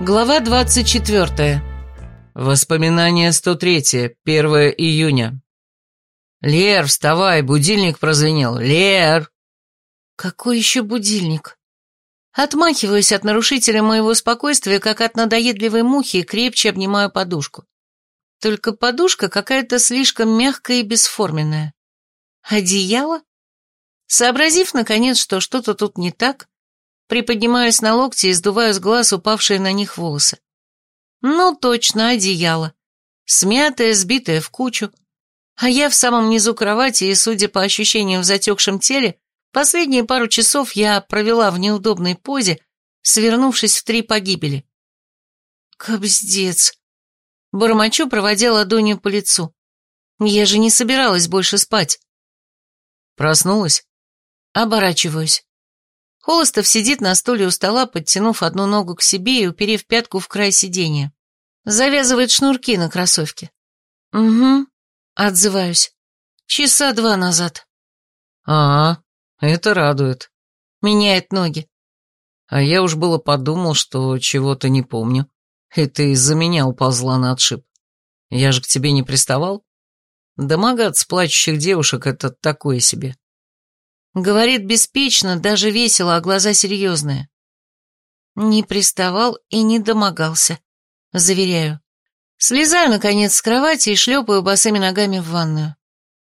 Глава 24. Воспоминание 103. 1 июня. «Лер, вставай, будильник прозвенел. Лер!» «Какой еще будильник?» Отмахиваюсь от нарушителя моего спокойствия, как от надоедливой мухи, и крепче обнимаю подушку. Только подушка какая-то слишком мягкая и бесформенная. Одеяло? Сообразив, наконец, что что-то тут не так, приподнимаюсь на локти и сдуваю с глаз упавшие на них волосы. Ну, точно, одеяло. Смятое, сбитое в кучу. А я в самом низу кровати, и, судя по ощущениям в затекшем теле, последние пару часов я провела в неудобной позе, свернувшись в три погибели. Кобздец. Бормочу, проводя ладонью по лицу. Я же не собиралась больше спать. Проснулась? Оборачиваюсь. Холостов сидит на стуле у стола, подтянув одну ногу к себе и уперев пятку в край сиденья. Завязывает шнурки на кроссовке. «Угу», — отзываюсь. «Часа два назад». «А, это радует». Меняет ноги. А я уж было подумал, что чего-то не помню. И ты из-за меня уползла на отшиб. Я же к тебе не приставал? Домогаться плачущих девушек — это такое себе. Говорит беспечно, даже весело, а глаза серьезные. Не приставал и не домогался, заверяю. Слезаю, наконец, с кровати и шлепаю босыми ногами в ванную.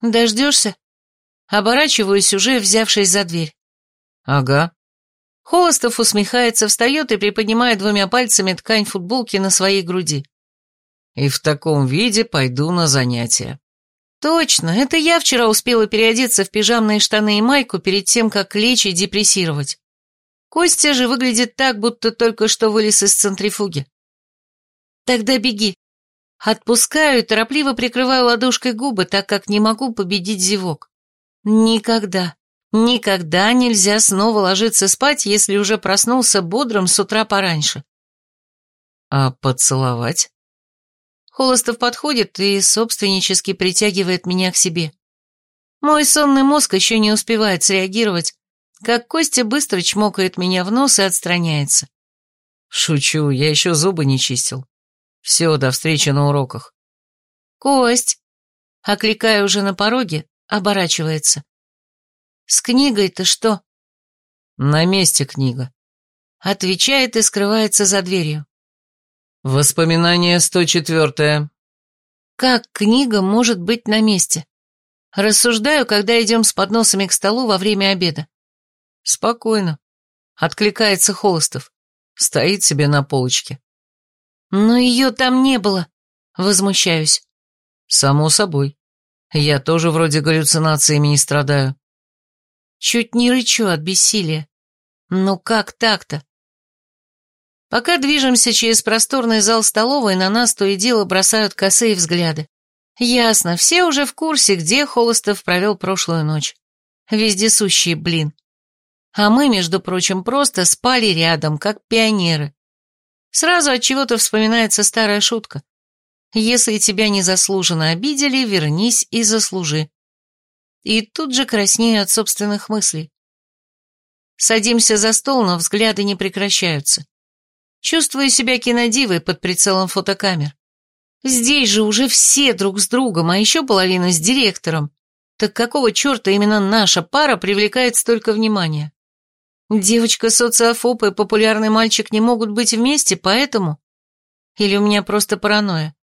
Дождешься? Оборачиваюсь, уже взявшись за дверь. Ага. Холостов усмехается, встает и приподнимает двумя пальцами ткань футболки на своей груди. И в таком виде пойду на занятия. Точно, это я вчера успела переодеться в пижамные штаны и майку перед тем, как лечь и депрессировать. Костя же выглядит так, будто только что вылез из центрифуги. Тогда беги. Отпускаю и торопливо прикрываю ладошкой губы, так как не могу победить зевок. Никогда, никогда нельзя снова ложиться спать, если уже проснулся бодрым с утра пораньше. А поцеловать? Холостов подходит и собственнически притягивает меня к себе. Мой сонный мозг еще не успевает среагировать, как Костя быстро чмокает меня в нос и отстраняется. Шучу, я еще зубы не чистил. Все, до встречи на уроках. Кость, окликая уже на пороге, оборачивается. С книгой-то что? На месте книга. Отвечает и скрывается за дверью. Воспоминание 104. Как книга может быть на месте? Рассуждаю, когда идем с подносами к столу во время обеда. Спокойно. Откликается Холостов. Стоит себе на полочке. Но ее там не было. Возмущаюсь. Само собой. Я тоже вроде галлюцинациями не страдаю. Чуть не рычу от бессилия. Ну как так-то? Пока движемся через просторный зал столовой, на нас то и дело бросают косые взгляды. Ясно, все уже в курсе, где Холостов провел прошлую ночь. Вездесущий блин. А мы, между прочим, просто спали рядом, как пионеры. Сразу от чего-то вспоминается старая шутка. Если тебя незаслуженно обидели, вернись и заслужи. И тут же краснею от собственных мыслей. Садимся за стол, но взгляды не прекращаются. Чувствую себя кинодивой под прицелом фотокамер. Здесь же уже все друг с другом, а еще половина с директором. Так какого черта именно наша пара привлекает столько внимания? Девочка-социофоб и популярный мальчик не могут быть вместе, поэтому... Или у меня просто паранойя?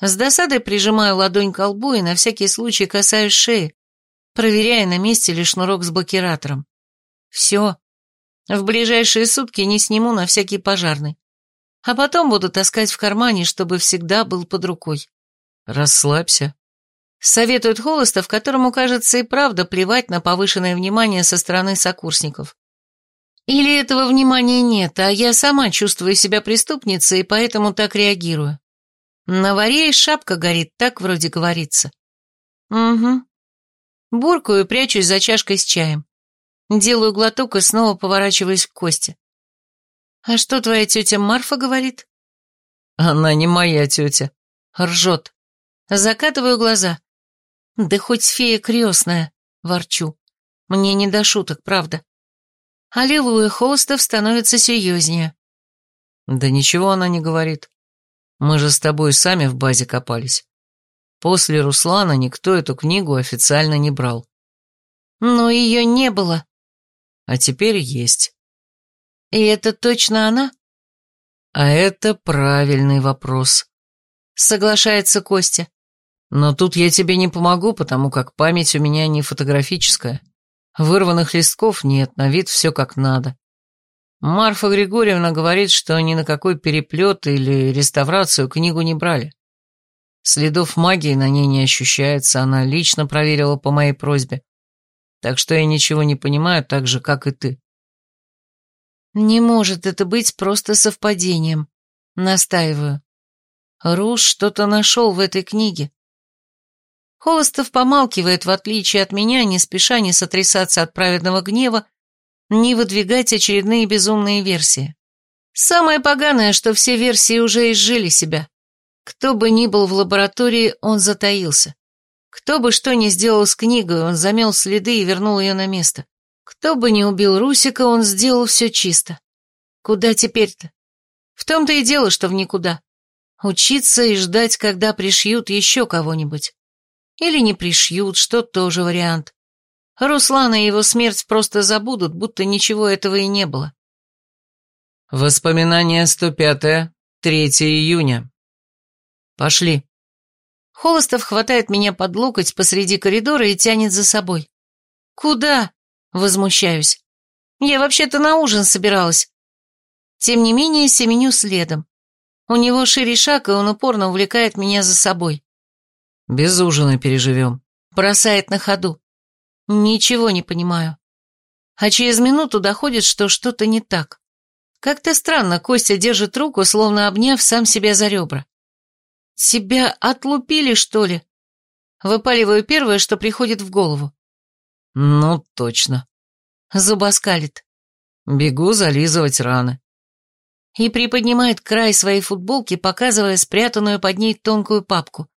С досадой прижимаю ладонь к лбу и на всякий случай касаюсь шеи, проверяя, на месте ли шнурок с блокиратором. Все, в ближайшие сутки не сниму на всякий пожарный. А потом буду таскать в кармане, чтобы всегда был под рукой. Расслабься. Советует Холостов, которому, кажется, и правда плевать на повышенное внимание со стороны сокурсников. Или этого внимания нет, а я сама чувствую себя преступницей и поэтому так реагирую. На варе шапка горит, так вроде говорится. Угу. Буркаю и прячусь за чашкой с чаем. Делаю глоток и снова поворачиваюсь к Косте. «А что твоя тетя Марфа говорит?» «Она не моя тетя». Ржет. Закатываю глаза. «Да хоть фея крестная», — ворчу. Мне не до шуток, правда. Аллилуйя, Холстов становится серьезнее. Да ничего она не говорит. Мы же с тобой сами в базе копались. После Руслана никто эту книгу официально не брал. Но ее не было. А теперь есть. И это точно она? А это правильный вопрос. Соглашается Костя. Но тут я тебе не помогу, потому как память у меня не фотографическая. Вырванных листков нет, на вид все как надо. Марфа Григорьевна говорит, что ни на какой переплет или реставрацию книгу не брали. Следов магии на ней не ощущается, она лично проверила по моей просьбе. Так что я ничего не понимаю, так же, как и ты. Не может это быть просто совпадением. Настаиваю. Руш что-то нашел в этой книге. Холостов помалкивает, в отличие от меня, не спеша не сотрясаться от праведного гнева, не выдвигать очередные безумные версии. Самое поганое, что все версии уже изжили себя. Кто бы ни был в лаборатории, он затаился. Кто бы что ни сделал с книгой, он замел следы и вернул ее на место. Кто бы ни убил Русика, он сделал все чисто. Куда теперь-то? В том-то и дело, что в никуда. Учиться и ждать, когда пришьют еще кого-нибудь. Или не пришьют, что тоже вариант. Руслана и его смерть просто забудут, будто ничего этого и не было. Воспоминание 105, 3 июня. Пошли. Холостов хватает меня под локоть посреди коридора и тянет за собой. Куда? Возмущаюсь. Я вообще-то на ужин собиралась. Тем не менее, семеню следом. У него шире шаг, и он упорно увлекает меня за собой. Без ужина переживем. Бросает на ходу. Ничего не понимаю. А через минуту доходит, что что-то не так. Как-то странно Костя держит руку, словно обняв сам себя за ребра. Тебя отлупили, что ли? Выпаливаю первое, что приходит в голову. Ну, точно. Зубоскалит. Бегу зализывать раны. И приподнимает край своей футболки, показывая спрятанную под ней тонкую папку.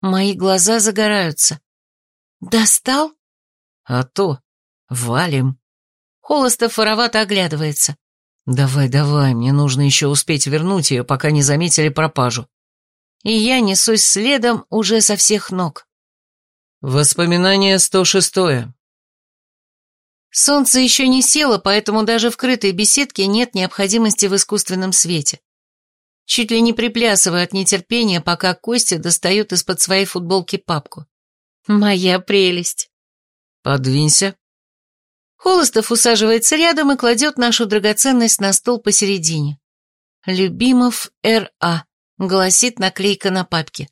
Мои глаза загораются. «Достал?» «А то. Валим». Холостов воровато оглядывается. «Давай, давай, мне нужно еще успеть вернуть ее, пока не заметили пропажу». И я несусь следом уже со всех ног. Воспоминание 106. Солнце еще не село, поэтому даже в крытой беседке нет необходимости в искусственном свете чуть ли не приплясывая от нетерпения, пока Костя достает из-под своей футболки папку. Моя прелесть. Подвинься. Холостов усаживается рядом и кладет нашу драгоценность на стол посередине. «Любимов Р.А», — гласит наклейка на папке.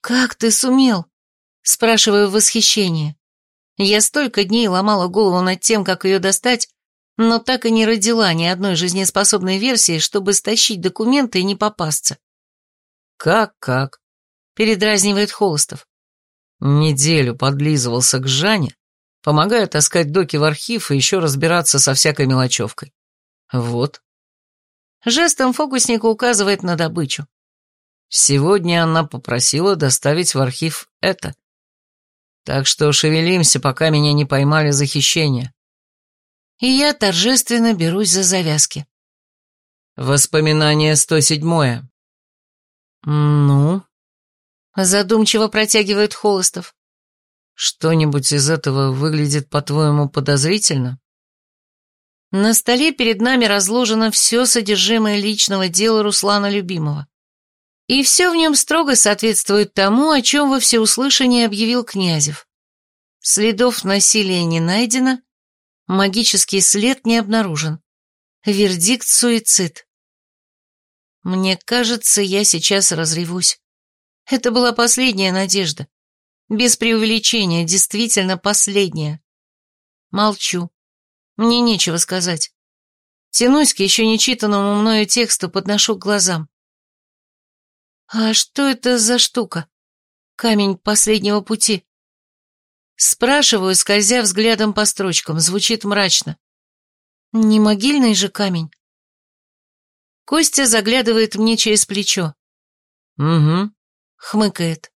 «Как ты сумел?» — спрашиваю в восхищении. Я столько дней ломала голову над тем, как ее достать, но так и не родила ни одной жизнеспособной версии, чтобы стащить документы и не попасться. «Как-как?» — передразнивает Холостов. Неделю подлизывался к Жане, помогая таскать доки в архив и еще разбираться со всякой мелочевкой. Вот. Жестом фокусника указывает на добычу. Сегодня она попросила доставить в архив это. Так что шевелимся, пока меня не поймали за хищение и я торжественно берусь за завязки. Воспоминание 107. Ну? Задумчиво протягивает Холостов. Что-нибудь из этого выглядит, по-твоему, подозрительно? На столе перед нами разложено все содержимое личного дела Руслана Любимого. И все в нем строго соответствует тому, о чем во всеуслышание объявил Князев. Следов насилия не найдено, Магический след не обнаружен. Вердикт суицид. Мне кажется, я сейчас разревусь. Это была последняя надежда. Без преувеличения, действительно последняя. Молчу. Мне нечего сказать. Тянусь к еще нечитанному мною тексту, подношу к глазам. А что это за штука? Камень последнего пути. Спрашиваю, скользя взглядом по строчкам, звучит мрачно. Не могильный же камень? Костя заглядывает мне через плечо. «Угу», — хмыкает.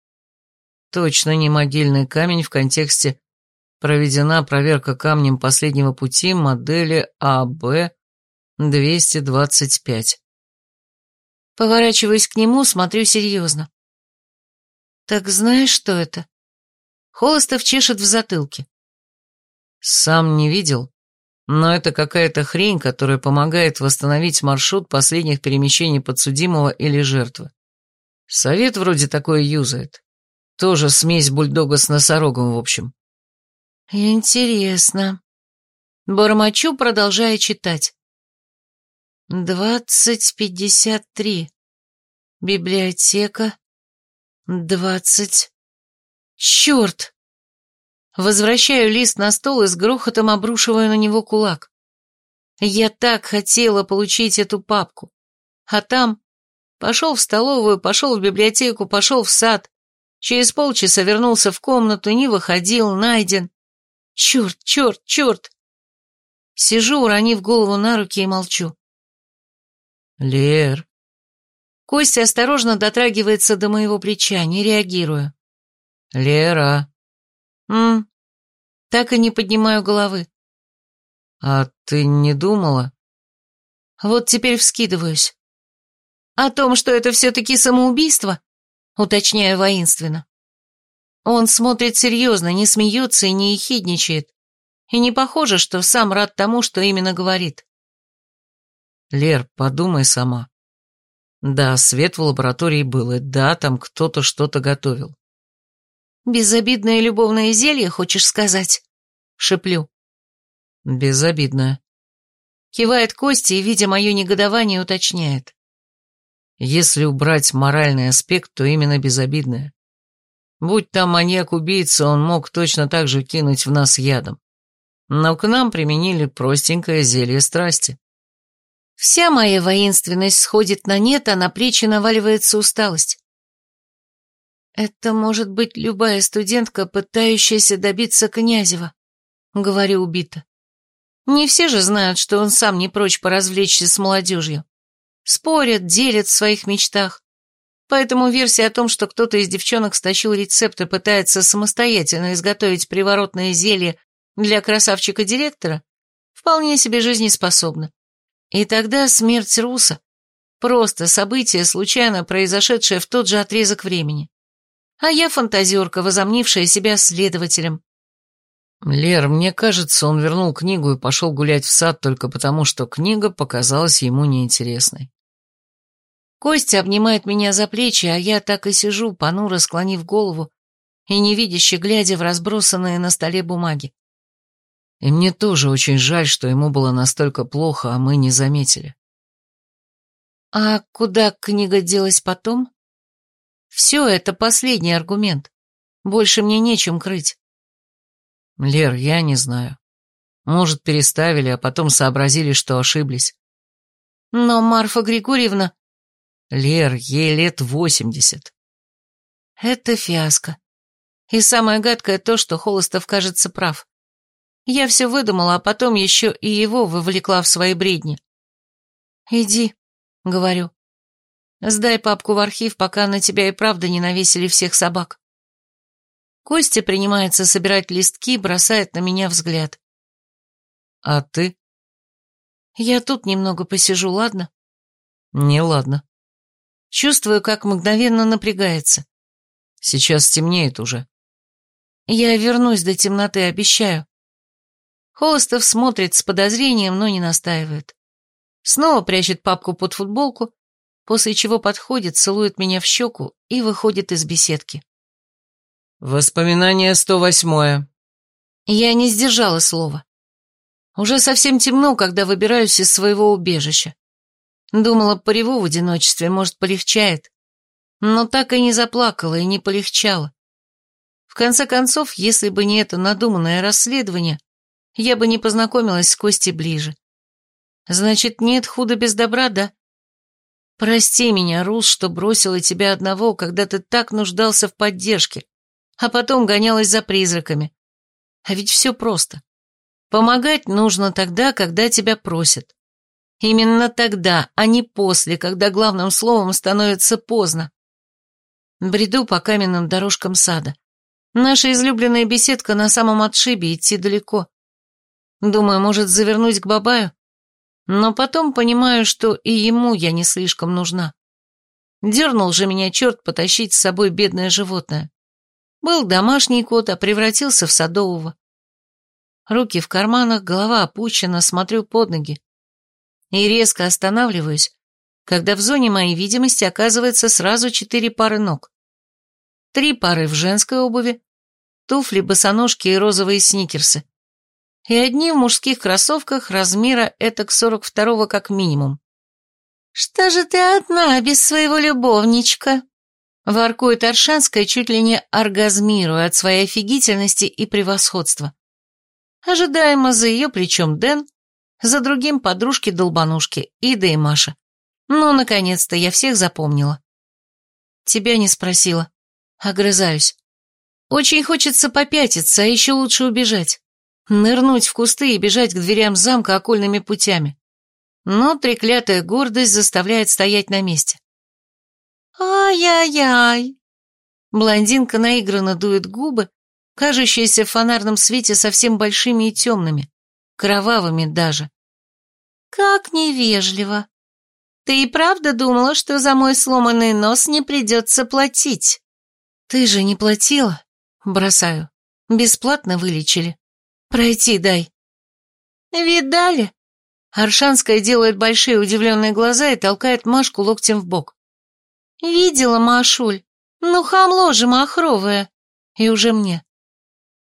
«Точно не могильный камень в контексте проведена проверка камнем последнего пути модели АБ Двести двадцать пять. Поворачиваюсь к нему, смотрю серьезно. Так знаешь, что это? Холостов чешет в затылке. Сам не видел, но это какая-то хрень, которая помогает восстановить маршрут последних перемещений подсудимого или жертвы. Совет вроде такое юзает. Тоже смесь бульдога с носорогом, в общем. Интересно. Бормочу, продолжая читать. Двадцать пятьдесят три. Библиотека. Двадцать. Черт! Возвращаю лист на стол и с грохотом обрушиваю на него кулак. Я так хотела получить эту папку. А там пошел в столовую, пошел в библиотеку, пошел в сад. Через полчаса вернулся в комнату, не выходил, найден. Черт, черт, черт! Сижу, уронив голову на руки и молчу. Лер. Костя осторожно дотрагивается до моего плеча, не реагирую. Лера. М. Так и не поднимаю головы. А ты не думала? Вот теперь вскидываюсь. О том, что это все-таки самоубийство, уточняю воинственно. Он смотрит серьезно, не смеется и не ехидничает. И не похоже, что сам рад тому, что именно говорит. Лер, подумай сама. Да, свет в лаборатории был, и да, там кто-то что-то готовил. «Безобидное любовное зелье, хочешь сказать?» Шеплю. «Безобидное». Кивает Костя и, видя мое негодование, уточняет. «Если убрать моральный аспект, то именно безобидное. Будь там маньяк-убийца, он мог точно так же кинуть в нас ядом. Но к нам применили простенькое зелье страсти. Вся моя воинственность сходит на нет, а на плечи наваливается усталость. «Это может быть любая студентка, пытающаяся добиться Князева», — говорю убито. Не все же знают, что он сам не прочь поразвлечься с молодежью. Спорят, делят в своих мечтах. Поэтому версия о том, что кто-то из девчонок стащил рецепт и пытается самостоятельно изготовить приворотное зелье для красавчика-директора, вполне себе жизнеспособна. И тогда смерть Руса — просто событие, случайно произошедшее в тот же отрезок времени а я фантазерка, возомнившая себя следователем. Лер, мне кажется, он вернул книгу и пошел гулять в сад только потому, что книга показалась ему неинтересной. Костя обнимает меня за плечи, а я так и сижу, понуро склонив голову и невидяще глядя в разбросанные на столе бумаги. И мне тоже очень жаль, что ему было настолько плохо, а мы не заметили. А куда книга делась потом? Все это последний аргумент. Больше мне нечем крыть. Лер, я не знаю. Может, переставили, а потом сообразили, что ошиблись. Но Марфа Григорьевна... Лер, ей лет восемьдесят. Это фиаско. И самое гадкое то, что Холостов кажется прав. Я все выдумала, а потом еще и его вовлекла в свои бредни. «Иди», — говорю. Сдай папку в архив, пока на тебя и правда не навесили всех собак. Костя принимается собирать листки, бросает на меня взгляд. А ты? Я тут немного посижу, ладно? Не ладно. Чувствую, как мгновенно напрягается. Сейчас темнеет уже. Я вернусь до темноты, обещаю. Холостов смотрит с подозрением, но не настаивает. Снова прячет папку под футболку, после чего подходит, целует меня в щеку и выходит из беседки. Воспоминание 108. Я не сдержала слова. Уже совсем темно, когда выбираюсь из своего убежища. Думала, пореву в одиночестве, может, полегчает. Но так и не заплакала и не полегчало. В конце концов, если бы не это надуманное расследование, я бы не познакомилась с Костей ближе. Значит, нет худа без добра, да? Прости меня, Рус, что бросила тебя одного, когда ты так нуждался в поддержке, а потом гонялась за призраками. А ведь все просто. Помогать нужно тогда, когда тебя просят. Именно тогда, а не после, когда главным словом становится поздно. Бреду по каменным дорожкам сада. Наша излюбленная беседка на самом отшибе, идти далеко. Думаю, может, завернуть к Бабаю? Но потом понимаю, что и ему я не слишком нужна. Дернул же меня черт потащить с собой бедное животное. Был домашний кот, а превратился в садового. Руки в карманах, голова опущена, смотрю под ноги. И резко останавливаюсь, когда в зоне моей видимости оказывается сразу четыре пары ног. Три пары в женской обуви, туфли, босоножки и розовые сникерсы. И одни в мужских кроссовках размера этак 42-го как минимум. «Что же ты одна, без своего любовничка?» Воркует Аршанская, чуть ли не оргазмируя от своей офигительности и превосходства. Ожидаемо за ее плечом Дэн, за другим подружки-долбанушки, Ида и Маша. Ну, наконец-то, я всех запомнила. Тебя не спросила. Огрызаюсь. Очень хочется попятиться, а еще лучше убежать. Нырнуть в кусты и бежать к дверям замка окольными путями. Но треклятая гордость заставляет стоять на месте. «Ай-яй-яй!» Блондинка наигранно дует губы, кажущиеся в фонарном свете совсем большими и темными, кровавыми даже. «Как невежливо! Ты и правда думала, что за мой сломанный нос не придется платить?» «Ты же не платила?» «Бросаю. Бесплатно вылечили. Пройти дай». «Видали?» Аршанская делает большие удивленные глаза и толкает Машку локтем в бок. «Видела, Машуль? Ну, хамло же махровое. И уже мне.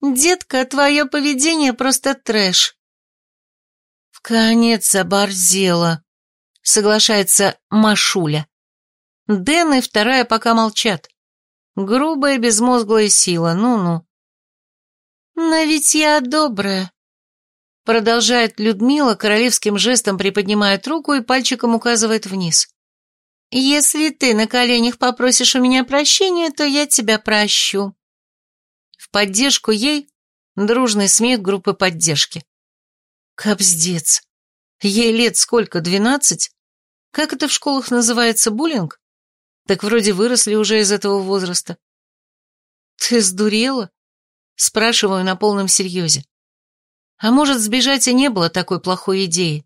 Детка, твое поведение просто трэш». «В конец оборзела», — соглашается Машуля. Дэн и вторая пока молчат. Грубая безмозглая сила, ну-ну. «Но ведь я добрая», — продолжает Людмила, королевским жестом приподнимает руку и пальчиком указывает вниз. «Если ты на коленях попросишь у меня прощения, то я тебя прощу». В поддержку ей дружный смех группы поддержки. Кобздец. Ей лет сколько, двенадцать? Как это в школах называется, буллинг? Так вроде выросли уже из этого возраста. Ты сдурела? Спрашиваю на полном серьезе. А может, сбежать и не было такой плохой идеи.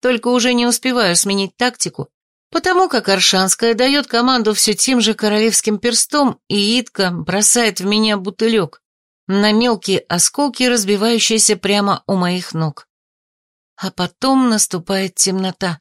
Только уже не успеваю сменить тактику, потому как Аршанская дает команду все тем же королевским перстом, и Итка бросает в меня бутылек на мелкие осколки, разбивающиеся прямо у моих ног. А потом наступает темнота.